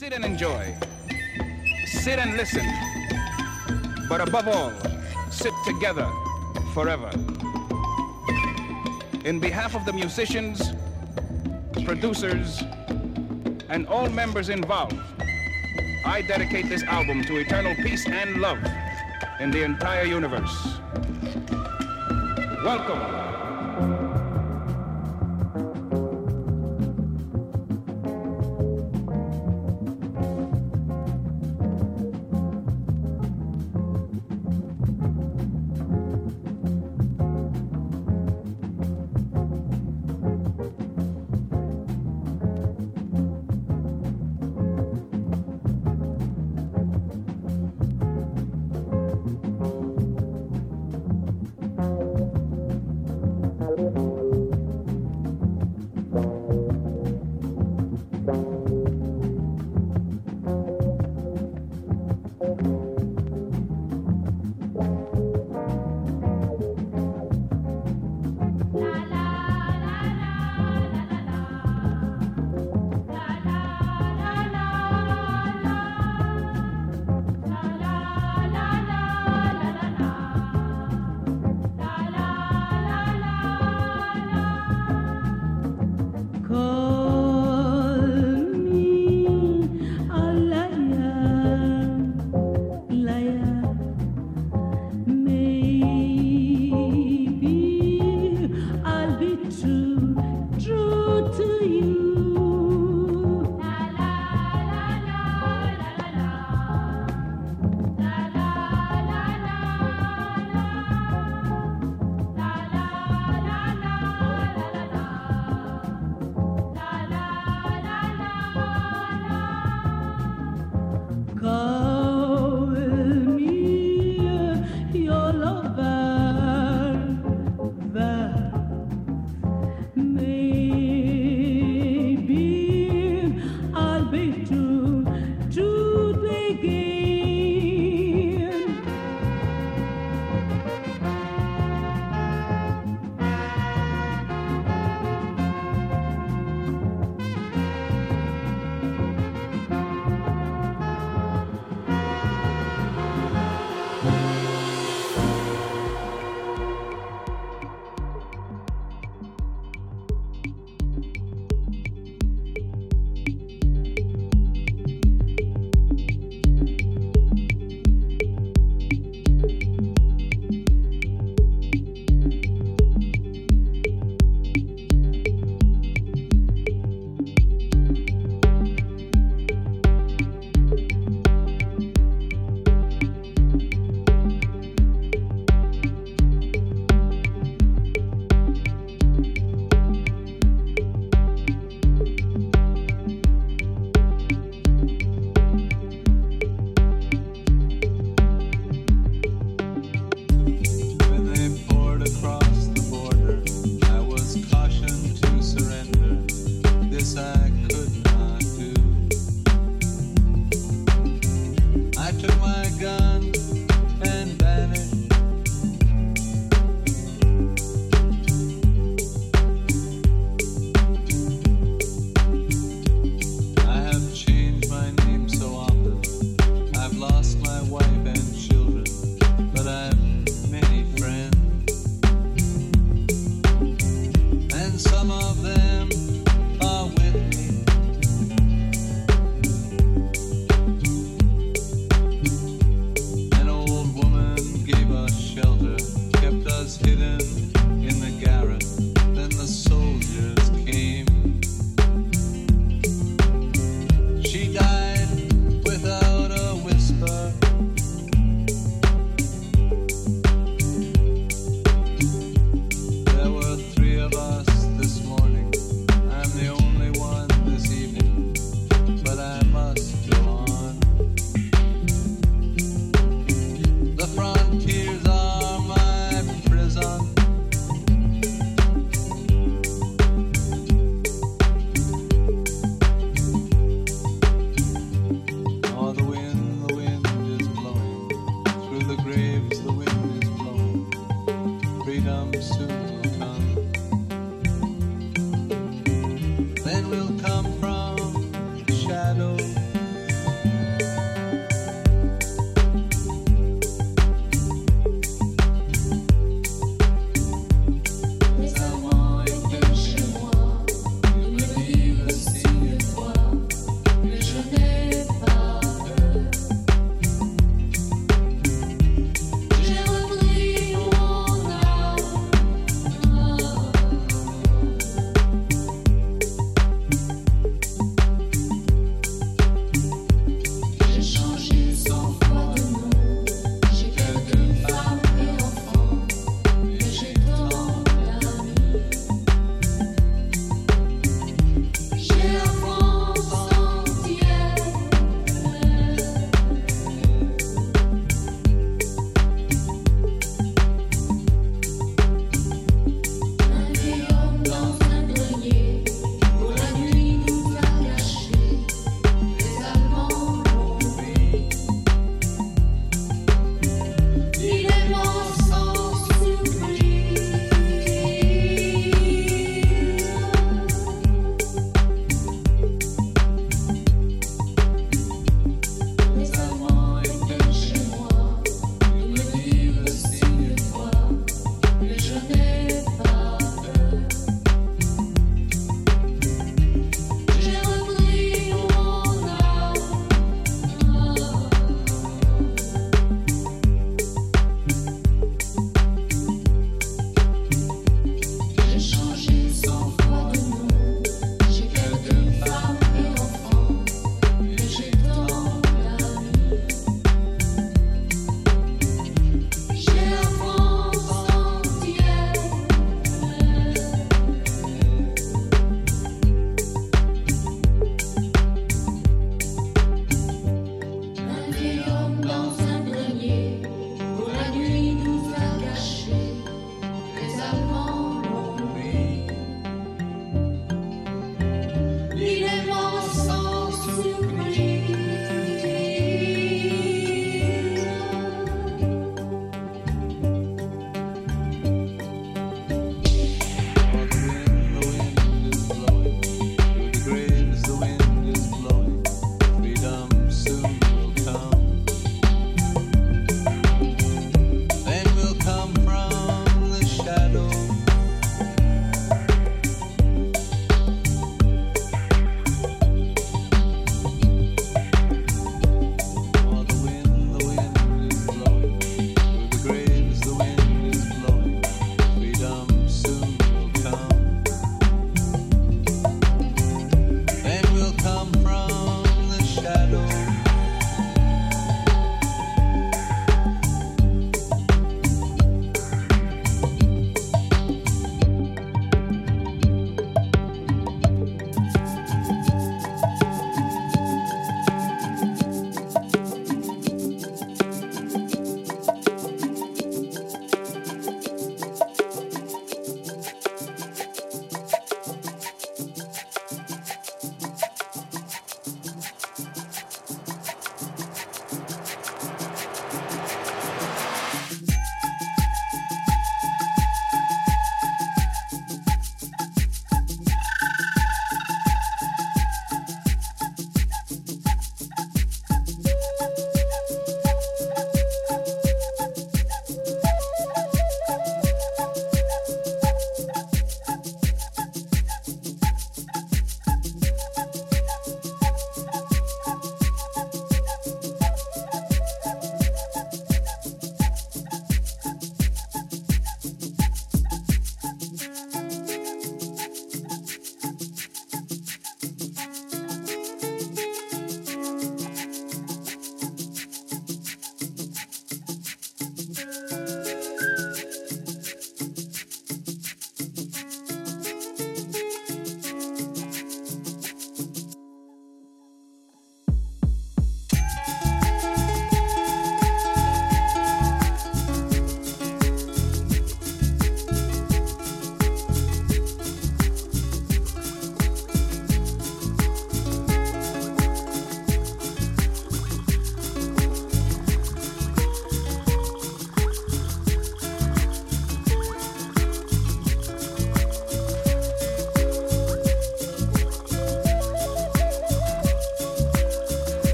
Sit and enjoy. Sit and listen. But above all, sit together forever. In behalf of the musicians, producers, and all members involved, I dedicate this album to eternal peace and love in the entire universe. Welcome.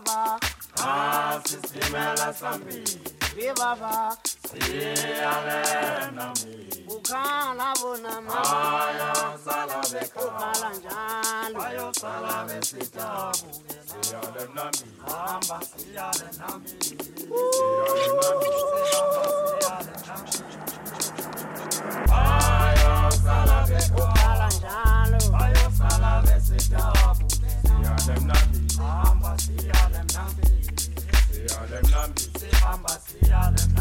baba. Ah, sisimela sambi. Bi baba. Siyale nami. Ukala bonama. Ayo salabeka. Ukala njalo. Ayo salabe sitabu. Siyale nami. Nami. Siyale nami. Siyale nami. Ayo salabe. Ukala njalo. Ayo salabe sitabu. Siyale nami. Hamba them lambis. See Mamba, see all them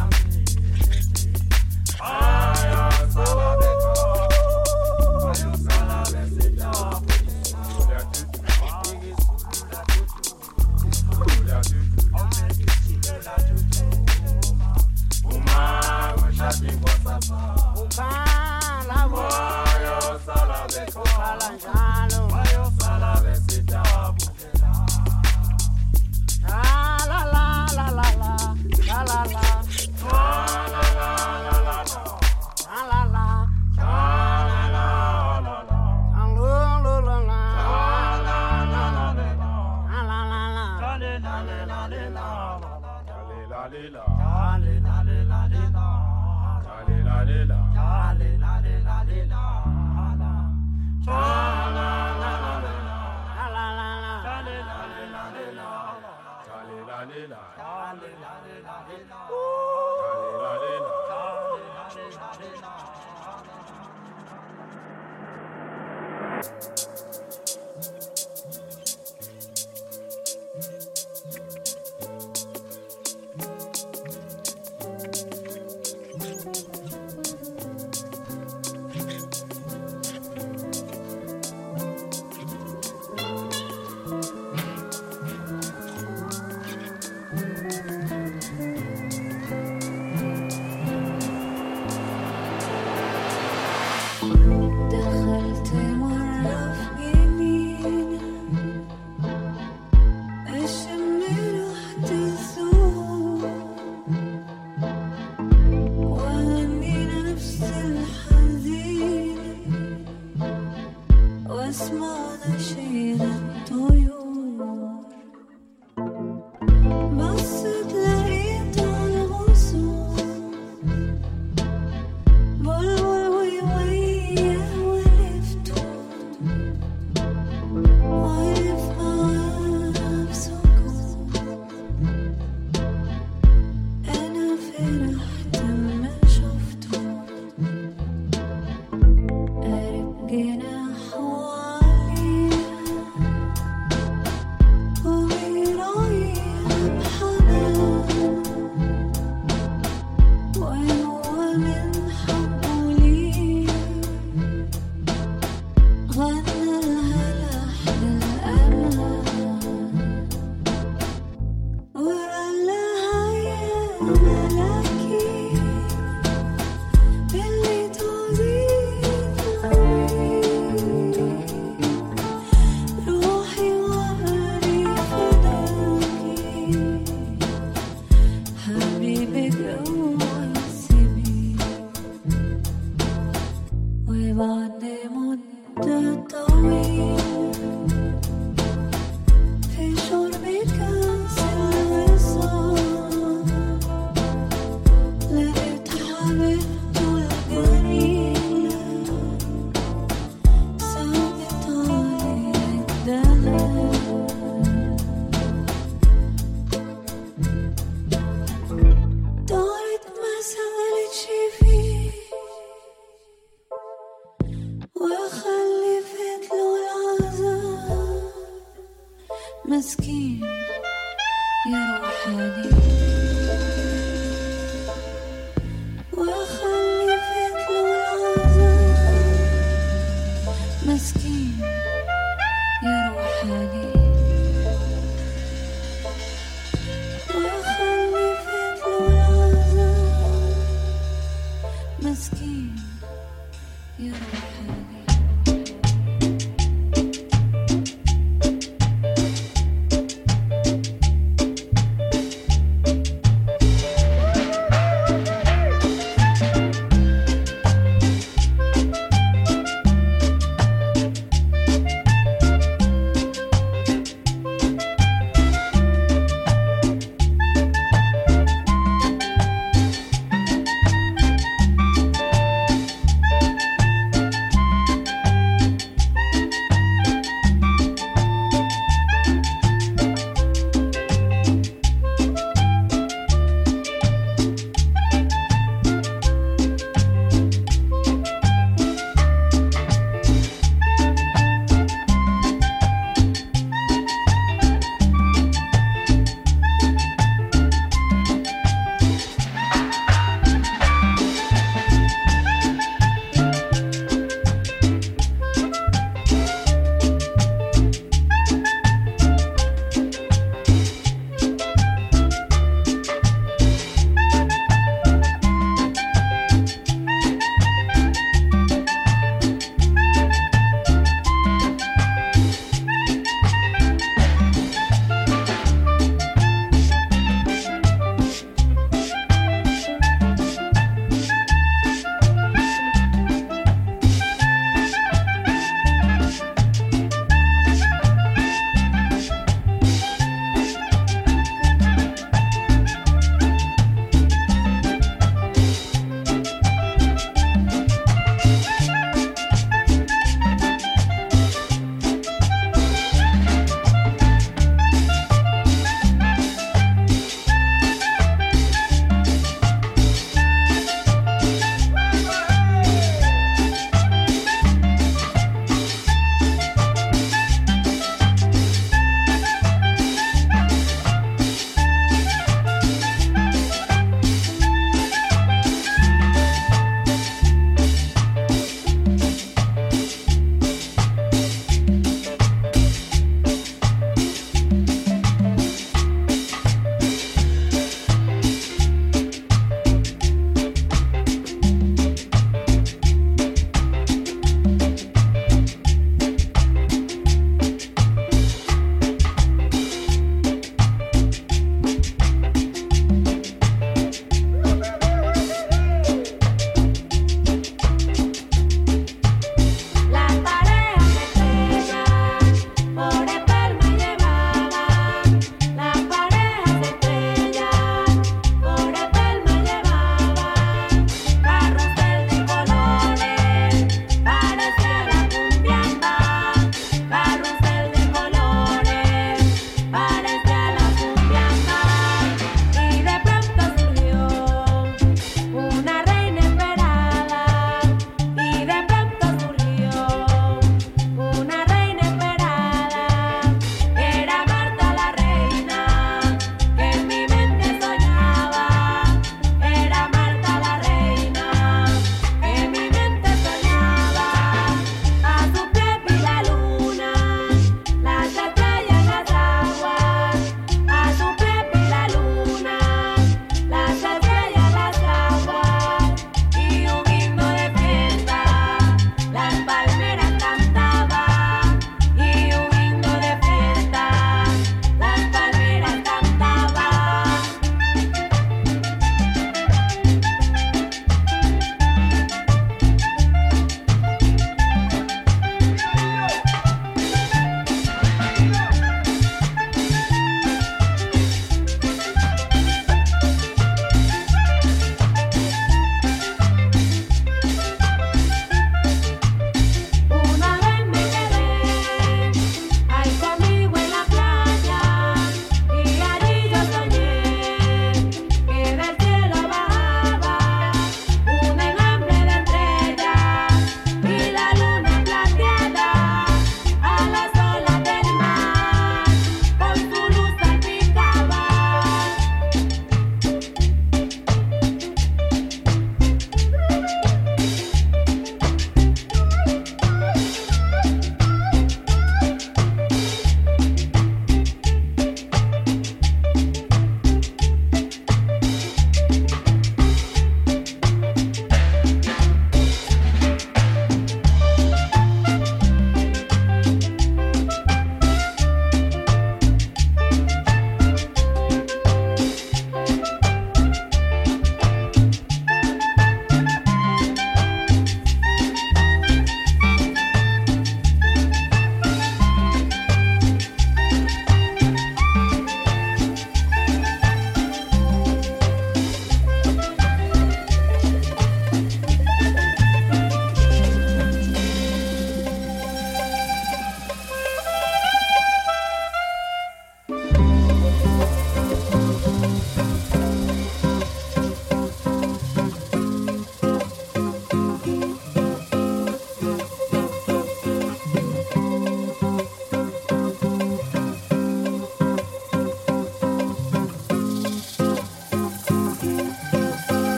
la la la la la. La la la. La la la la. La la la. La la la la. La la la la.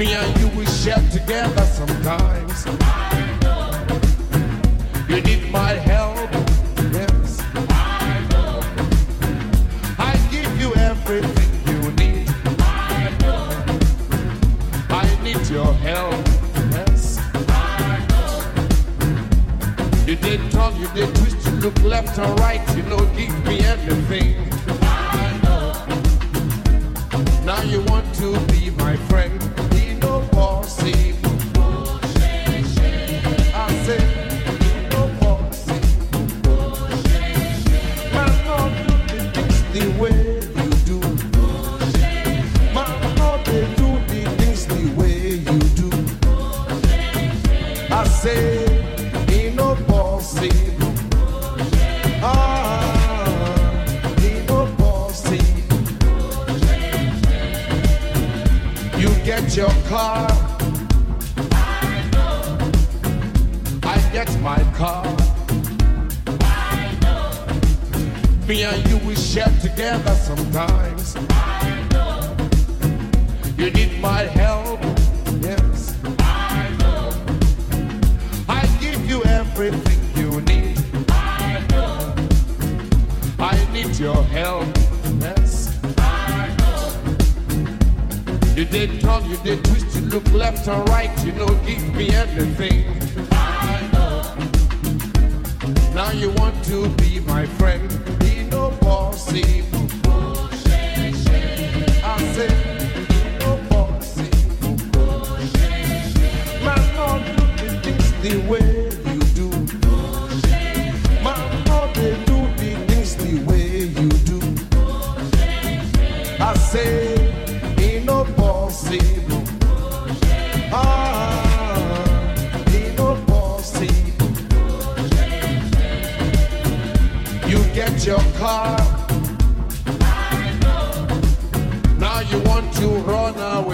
Me and you will share together sometimes. You need my help, yes. I give you everything you need. I need your help, yes. You did talk, you did twist, you look left and right. You know, give me everything. Now you want to You did turn, you did twist, you look left and right, you know, give me everything. I know. Now you want to be my friend, be no bossy. The way car. Now you want to run away.